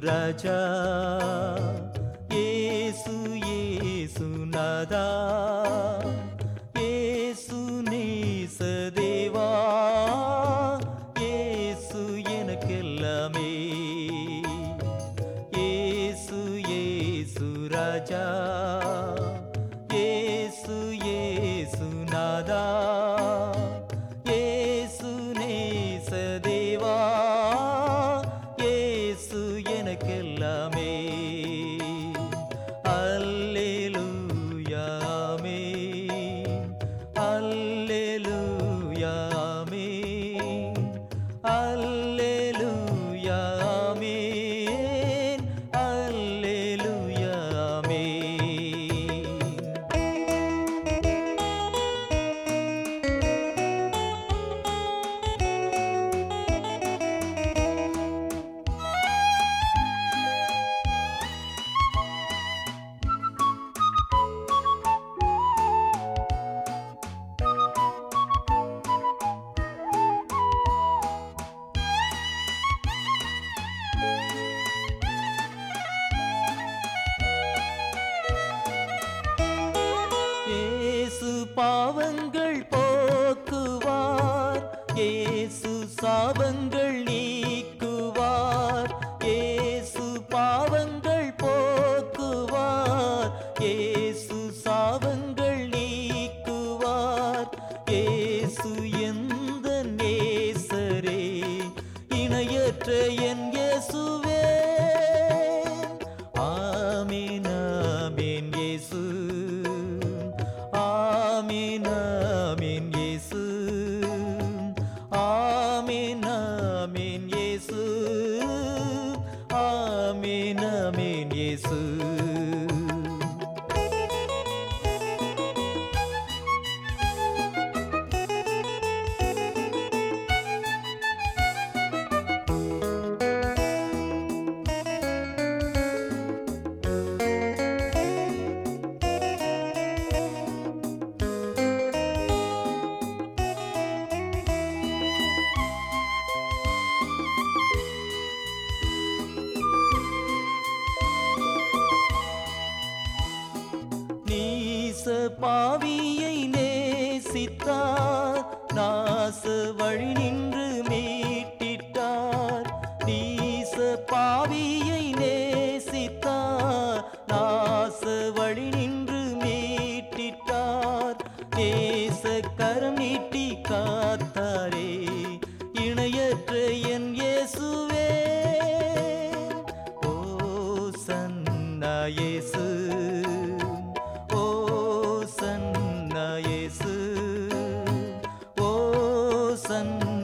ராஜா. ஏசு ஏசு நாதா. ஏசு நேச தேவா. ஏசு எனக்கெல்லாமே. ஏசு ஏசு ராஜா. ஏசு ஏசு நாதா. இயேசு பாவங்கள் போக்குவார். இயேசு சாபங்கள் நீக்க ஆமீன் ஆமீன் இயேசு பாவியை நேசித்தார். நாச வழி நின்று மீட்டிட்டார். நீச பாவியை நேசித்தார். நாச வழி நின்று மீட்டிட்டார். நேச கரம் நீட்டி காத்தாரே இணையற்ற என் இயேசுவே. ஓ சன்னா இயேசு. சன்னா